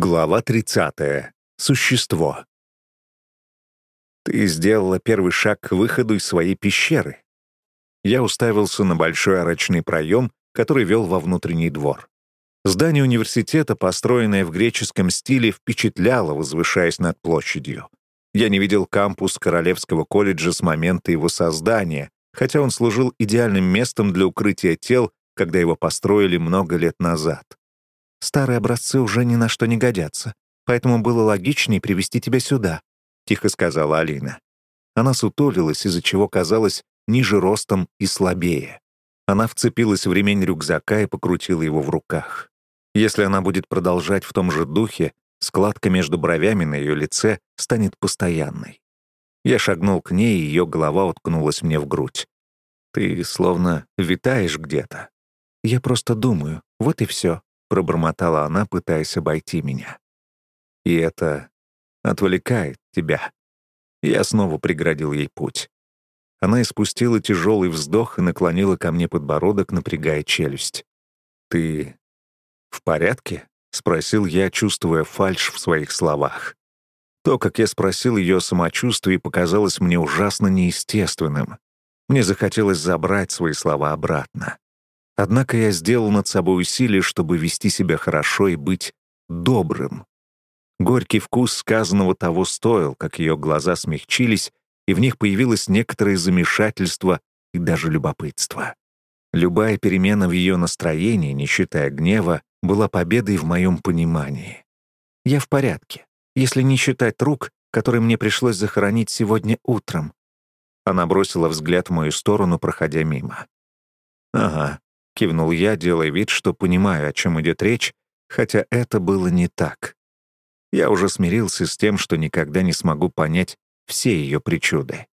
Глава 30. Существо. Ты сделала первый шаг к выходу из своей пещеры. Я уставился на большой арочный проем, который вел во внутренний двор. Здание университета, построенное в греческом стиле, впечатляло, возвышаясь над площадью. Я не видел кампус Королевского колледжа с момента его создания, хотя он служил идеальным местом для укрытия тел, когда его построили много лет назад. Старые образцы уже ни на что не годятся, поэтому было логичнее привести тебя сюда», — тихо сказала Алина. Она сутулилась, из-за чего казалась ниже ростом и слабее. Она вцепилась в ремень рюкзака и покрутила его в руках. Если она будет продолжать в том же духе, складка между бровями на ее лице станет постоянной. Я шагнул к ней, и ее голова уткнулась мне в грудь. «Ты словно витаешь где-то». «Я просто думаю, вот и все», — пробормотала она, пытаясь обойти меня. «И это отвлекает тебя». Я снова преградил ей путь. Она испустила тяжелый вздох и наклонила ко мне подбородок, напрягая челюсть. «Ты в порядке?» — спросил я, чувствуя фальшь в своих словах. То, как я спросил ее о самочувствии, показалось мне ужасно неестественным. Мне захотелось забрать свои слова обратно. Однако я сделал над собой усилие, чтобы вести себя хорошо и быть добрым. Горький вкус сказанного того стоил, как ее глаза смягчились, и в них появилось некоторое замешательство и даже любопытство. Любая перемена в ее настроении, не считая гнева, была победой в моем понимании. Я в порядке, если не считать рук, которые мне пришлось захоронить сегодня утром. Она бросила взгляд в мою сторону, проходя мимо. «Ага, Кивнул я, делая вид, что понимаю, о чем идет речь, хотя это было не так. Я уже смирился с тем, что никогда не смогу понять все ее причуды.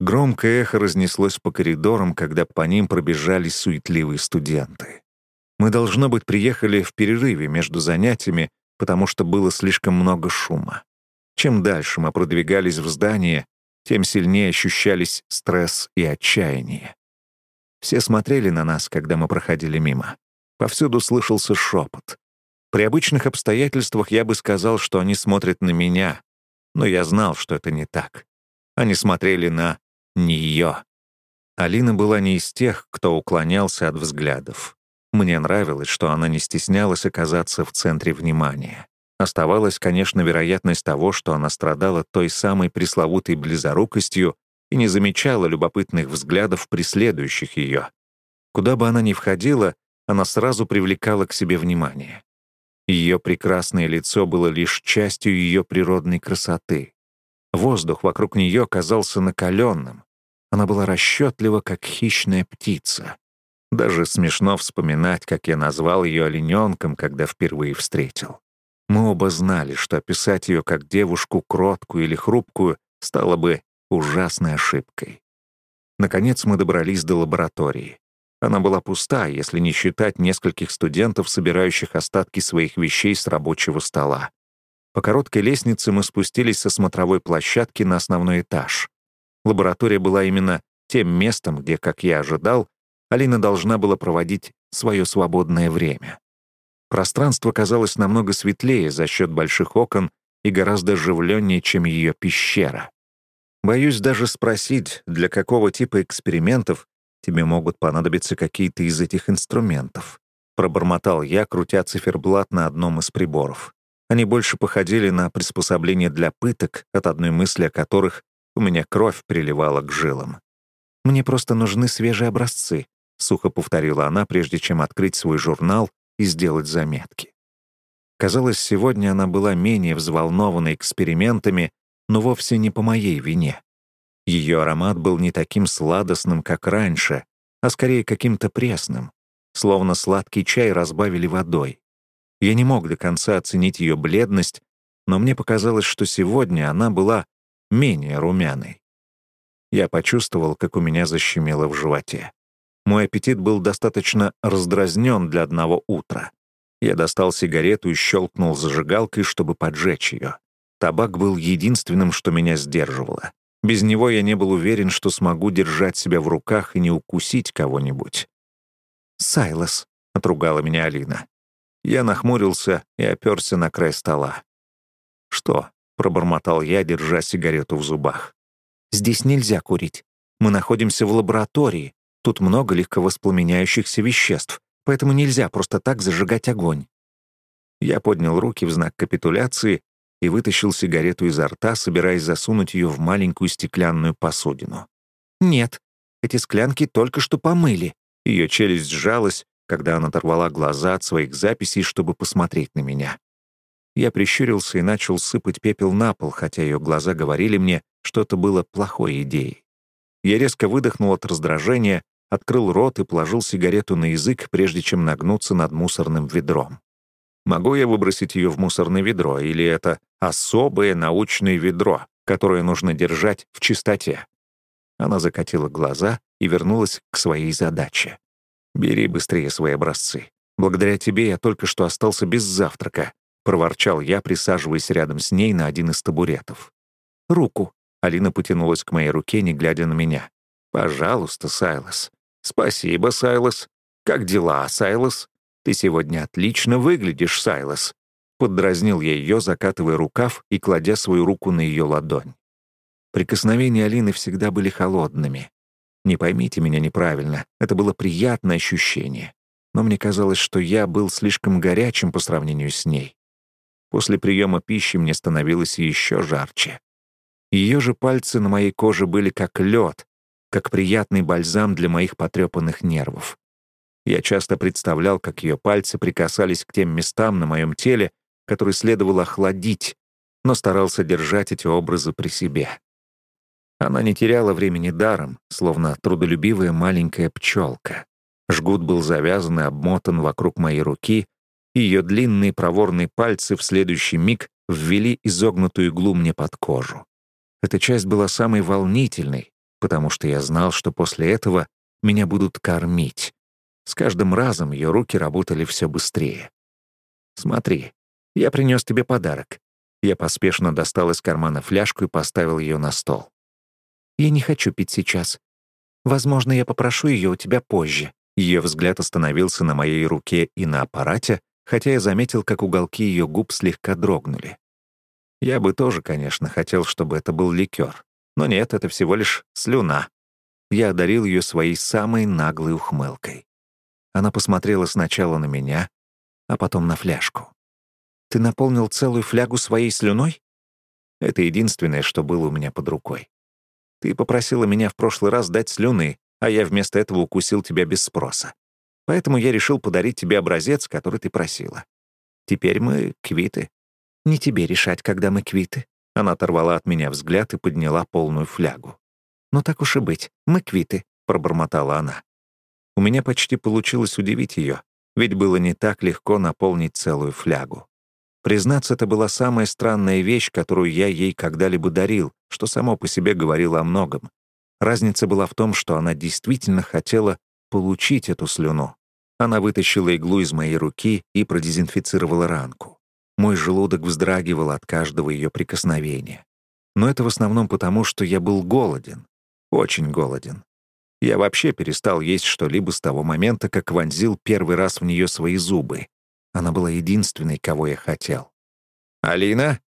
Громкое эхо разнеслось по коридорам, когда по ним пробежали суетливые студенты. Мы, должно быть, приехали в перерыве между занятиями, потому что было слишком много шума. Чем дальше мы продвигались в здание, тем сильнее ощущались стресс и отчаяние. Все смотрели на нас, когда мы проходили мимо. Повсюду слышался шепот. При обычных обстоятельствах я бы сказал, что они смотрят на меня, но я знал, что это не так. Они смотрели на нее. Алина была не из тех, кто уклонялся от взглядов. Мне нравилось, что она не стеснялась оказаться в центре внимания. Оставалась, конечно, вероятность того, что она страдала той самой пресловутой близорукостью, и не замечала любопытных взглядов, преследующих ее. Куда бы она ни входила, она сразу привлекала к себе внимание. Ее прекрасное лицо было лишь частью ее природной красоты. Воздух вокруг нее казался накаленным. Она была расчетлива, как хищная птица. Даже смешно вспоминать, как я назвал ее олененком, когда впервые встретил. Мы оба знали, что описать ее как девушку кроткую или хрупкую стало бы ужасной ошибкой. Наконец мы добрались до лаборатории. Она была пуста, если не считать нескольких студентов, собирающих остатки своих вещей с рабочего стола. По короткой лестнице мы спустились со смотровой площадки на основной этаж. Лаборатория была именно тем местом, где, как я ожидал, Алина должна была проводить свое свободное время. Пространство казалось намного светлее за счет больших окон и гораздо оживленнее, чем ее пещера. Боюсь даже спросить, для какого типа экспериментов тебе могут понадобиться какие-то из этих инструментов. Пробормотал я, крутя циферблат на одном из приборов. Они больше походили на приспособления для пыток, от одной мысли о которых у меня кровь приливала к жилам. «Мне просто нужны свежие образцы», — сухо повторила она, прежде чем открыть свой журнал и сделать заметки. Казалось, сегодня она была менее взволнована экспериментами, но вовсе не по моей вине. Ее аромат был не таким сладостным, как раньше, а скорее каким-то пресным, словно сладкий чай разбавили водой. Я не мог до конца оценить ее бледность, но мне показалось, что сегодня она была менее румяной. Я почувствовал, как у меня защемило в животе. Мой аппетит был достаточно раздразнен для одного утра. Я достал сигарету и щелкнул зажигалкой, чтобы поджечь ее. Табак был единственным, что меня сдерживало. Без него я не был уверен, что смогу держать себя в руках и не укусить кого-нибудь. «Сайлос», — отругала меня Алина. Я нахмурился и оперся на край стола. «Что?» — пробормотал я, держа сигарету в зубах. «Здесь нельзя курить. Мы находимся в лаборатории. Тут много легковоспламеняющихся веществ, поэтому нельзя просто так зажигать огонь». Я поднял руки в знак капитуляции и вытащил сигарету изо рта, собираясь засунуть ее в маленькую стеклянную посудину. «Нет, эти склянки только что помыли». Ее челюсть сжалась, когда она оторвала глаза от своих записей, чтобы посмотреть на меня. Я прищурился и начал сыпать пепел на пол, хотя ее глаза говорили мне, что это было плохой идеей. Я резко выдохнул от раздражения, открыл рот и положил сигарету на язык, прежде чем нагнуться над мусорным ведром. Могу я выбросить ее в мусорное ведро, или это особое научное ведро, которое нужно держать в чистоте? Она закатила глаза и вернулась к своей задаче. «Бери быстрее свои образцы. Благодаря тебе я только что остался без завтрака», — проворчал я, присаживаясь рядом с ней на один из табуретов. «Руку». Алина потянулась к моей руке, не глядя на меня. «Пожалуйста, Сайлос». «Спасибо, Сайлос. Как дела, Сайлос?» «Ты сегодня отлично выглядишь, Сайлос», — поддразнил я ее, закатывая рукав и кладя свою руку на ее ладонь. Прикосновения Алины всегда были холодными. Не поймите меня неправильно, это было приятное ощущение. Но мне казалось, что я был слишком горячим по сравнению с ней. После приема пищи мне становилось еще жарче. Ее же пальцы на моей коже были как лед, как приятный бальзам для моих потрепанных нервов. Я часто представлял, как ее пальцы прикасались к тем местам на моем теле, которые следовало охладить, но старался держать эти образы при себе. Она не теряла времени даром, словно трудолюбивая маленькая пчелка. Жгут был завязан и обмотан вокруг моей руки, и ее длинные проворные пальцы в следующий миг ввели изогнутую иглу мне под кожу. Эта часть была самой волнительной, потому что я знал, что после этого меня будут кормить. С каждым разом ее руки работали все быстрее. «Смотри, я принес тебе подарок». Я поспешно достал из кармана фляжку и поставил ее на стол. «Я не хочу пить сейчас. Возможно, я попрошу ее у тебя позже». Ее взгляд остановился на моей руке и на аппарате, хотя я заметил, как уголки ее губ слегка дрогнули. Я бы тоже, конечно, хотел, чтобы это был ликер. Но нет, это всего лишь слюна. Я одарил ее своей самой наглой ухмылкой. Она посмотрела сначала на меня, а потом на фляжку. «Ты наполнил целую флягу своей слюной?» Это единственное, что было у меня под рукой. Ты попросила меня в прошлый раз дать слюны, а я вместо этого укусил тебя без спроса. Поэтому я решил подарить тебе образец, который ты просила. Теперь мы квиты. Не тебе решать, когда мы квиты. Она оторвала от меня взгляд и подняла полную флягу. «Ну так уж и быть, мы квиты», — пробормотала она. У меня почти получилось удивить ее, ведь было не так легко наполнить целую флягу. Признаться, это была самая странная вещь, которую я ей когда-либо дарил, что само по себе говорило о многом. Разница была в том, что она действительно хотела получить эту слюну. Она вытащила иглу из моей руки и продезинфицировала ранку. Мой желудок вздрагивал от каждого ее прикосновения. Но это в основном потому, что я был голоден. Очень голоден. Я вообще перестал есть что-либо с того момента, как вонзил первый раз в нее свои зубы. Она была единственной, кого я хотел. «Алина?»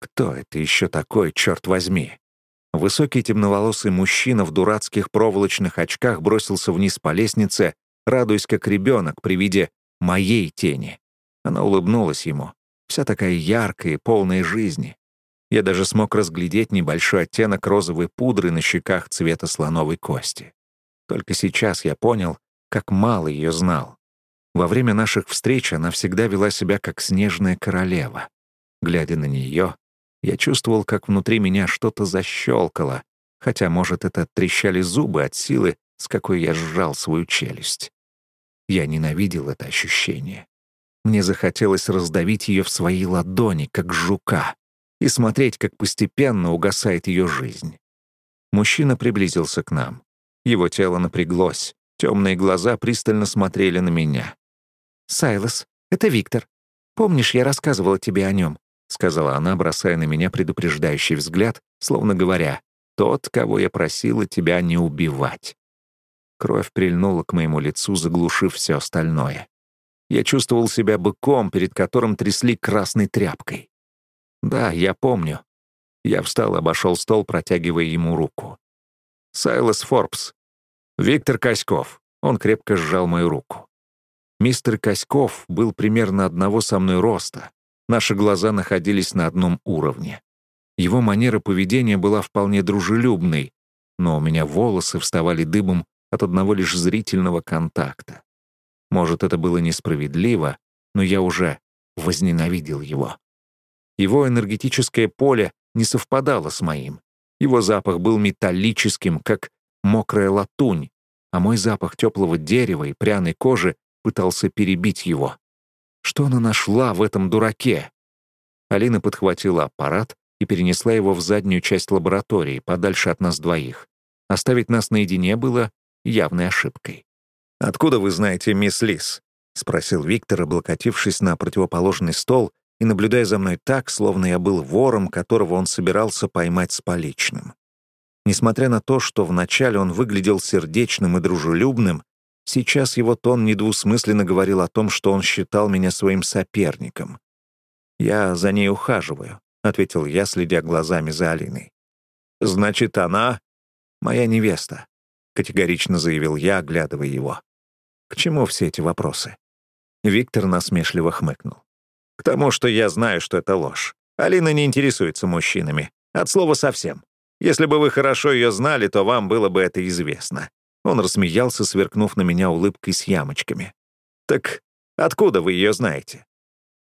Кто это еще такой, черт возьми? Высокий темноволосый мужчина в дурацких проволочных очках бросился вниз по лестнице, радуясь как ребенок при виде моей тени. Она улыбнулась ему, вся такая яркая и полная жизни. Я даже смог разглядеть небольшой оттенок розовой пудры на щеках цвета слоновой кости. Только сейчас я понял, как мало ее знал. Во время наших встреч она всегда вела себя как снежная королева. Глядя на нее, я чувствовал, как внутри меня что-то защелкало, хотя, может, это трещали зубы от силы, с какой я сжал свою челюсть. Я ненавидел это ощущение. Мне захотелось раздавить ее в своей ладони, как жука и смотреть, как постепенно угасает ее жизнь. Мужчина приблизился к нам. Его тело напряглось, темные глаза пристально смотрели на меня. «Сайлос, это Виктор. Помнишь, я рассказывала тебе о нем?» — сказала она, бросая на меня предупреждающий взгляд, словно говоря, «Тот, кого я просила тебя не убивать». Кровь прильнула к моему лицу, заглушив все остальное. Я чувствовал себя быком, перед которым трясли красной тряпкой. Да, я помню. Я встал обошел стол, протягивая ему руку. Сайлас Форбс. Виктор Коськов. Он крепко сжал мою руку. Мистер Коськов был примерно одного со мной роста. Наши глаза находились на одном уровне. Его манера поведения была вполне дружелюбной, но у меня волосы вставали дыбом от одного лишь зрительного контакта. Может, это было несправедливо, но я уже возненавидел его. Его энергетическое поле не совпадало с моим. Его запах был металлическим, как мокрая латунь, а мой запах теплого дерева и пряной кожи пытался перебить его. Что она нашла в этом дураке? Алина подхватила аппарат и перенесла его в заднюю часть лаборатории, подальше от нас двоих. Оставить нас наедине было явной ошибкой. «Откуда вы знаете мисс Лис?» — спросил Виктор, облокотившись на противоположный стол и наблюдая за мной так, словно я был вором, которого он собирался поймать с поличным. Несмотря на то, что вначале он выглядел сердечным и дружелюбным, сейчас его тон недвусмысленно говорил о том, что он считал меня своим соперником. «Я за ней ухаживаю», — ответил я, следя глазами за Алиной. «Значит, она моя невеста», — категорично заявил я, оглядывая его. К чему все эти вопросы? Виктор насмешливо хмыкнул. К тому, что я знаю, что это ложь. Алина не интересуется мужчинами. От слова совсем. Если бы вы хорошо ее знали, то вам было бы это известно. Он рассмеялся, сверкнув на меня улыбкой с ямочками. «Так откуда вы ее знаете?»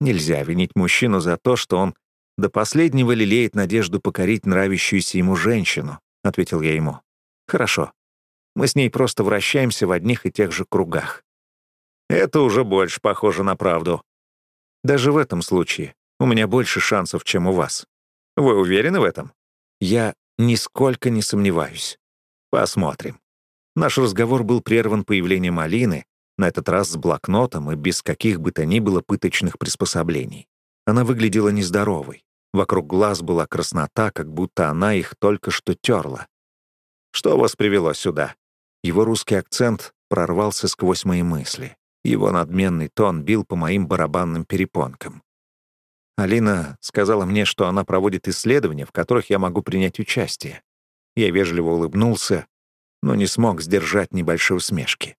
Нельзя винить мужчину за то, что он до последнего лелеет надежду покорить нравящуюся ему женщину, — ответил я ему. «Хорошо. Мы с ней просто вращаемся в одних и тех же кругах. Это уже больше похоже на правду. Даже в этом случае у меня больше шансов, чем у вас. Вы уверены в этом? Я нисколько не сомневаюсь. Посмотрим. Наш разговор был прерван появлением Алины, на этот раз с блокнотом и без каких бы то ни было пыточных приспособлений. Она выглядела нездоровой. Вокруг глаз была краснота, как будто она их только что терла. «Что вас привело сюда?» Его русский акцент прорвался сквозь мои мысли. Его надменный тон бил по моим барабанным перепонкам. Алина сказала мне, что она проводит исследования, в которых я могу принять участие. Я вежливо улыбнулся, но не смог сдержать небольшой усмешки.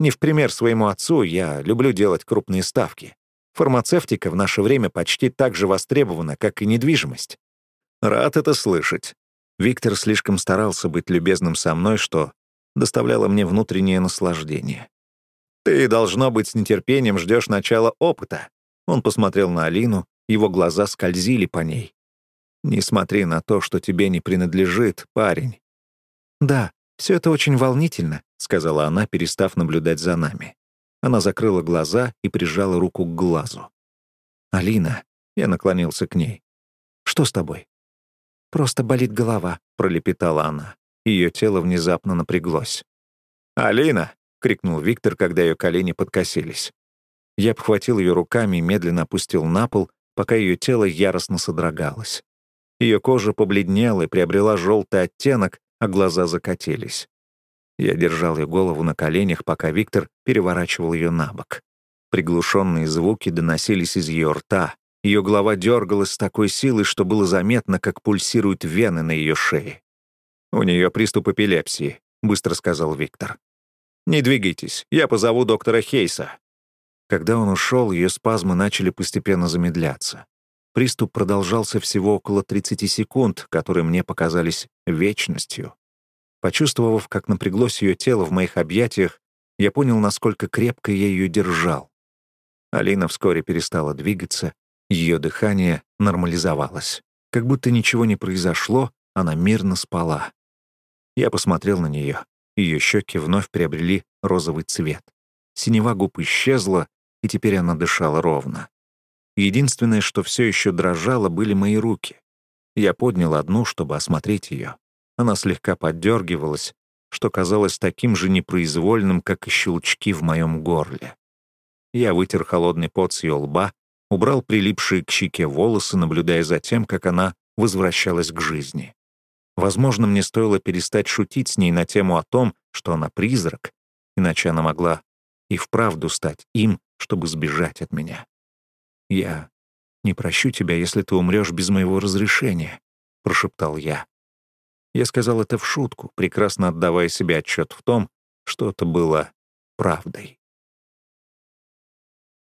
Не в пример своему отцу, я люблю делать крупные ставки. Фармацевтика в наше время почти так же востребована, как и недвижимость. Рад это слышать. Виктор слишком старался быть любезным со мной, что доставляло мне внутреннее наслаждение. «Ты, должно быть, с нетерпением ждешь начала опыта». Он посмотрел на Алину, его глаза скользили по ней. «Не смотри на то, что тебе не принадлежит, парень». «Да, все это очень волнительно», — сказала она, перестав наблюдать за нами. Она закрыла глаза и прижала руку к глазу. «Алина», — я наклонился к ней. «Что с тобой?» «Просто болит голова», — пролепетала она. Ее тело внезапно напряглось. «Алина!» — крикнул Виктор, когда ее колени подкосились. Я обхватил ее руками и медленно опустил на пол, пока ее тело яростно содрогалось. Ее кожа побледнела и приобрела желтый оттенок, а глаза закатились. Я держал ее голову на коленях, пока Виктор переворачивал ее на бок. Приглушенные звуки доносились из ее рта. Ее голова дергалась с такой силой, что было заметно, как пульсируют вены на ее шее. «У нее приступ эпилепсии», — быстро сказал Виктор. «Не двигайтесь, я позову доктора Хейса». Когда он ушел, ее спазмы начали постепенно замедляться. Приступ продолжался всего около 30 секунд, которые мне показались вечностью. Почувствовав, как напряглось ее тело в моих объятиях, я понял, насколько крепко я ее держал. Алина вскоре перестала двигаться, ее дыхание нормализовалось. Как будто ничего не произошло, она мирно спала. Я посмотрел на нее. Ее щеки вновь приобрели розовый цвет. Синева губ исчезла, и теперь она дышала ровно. Единственное, что все еще дрожало, были мои руки. Я поднял одну, чтобы осмотреть ее. Она слегка поддергивалась, что казалось таким же непроизвольным, как и щелчки в моем горле. Я вытер холодный пот с ее лба, убрал прилипшие к щеке волосы, наблюдая за тем, как она возвращалась к жизни. Возможно, мне стоило перестать шутить с ней на тему о том, что она призрак, иначе она могла и вправду стать им, чтобы сбежать от меня. «Я не прощу тебя, если ты умрешь без моего разрешения», — прошептал я. Я сказал это в шутку, прекрасно отдавая себе отчет в том, что это было правдой.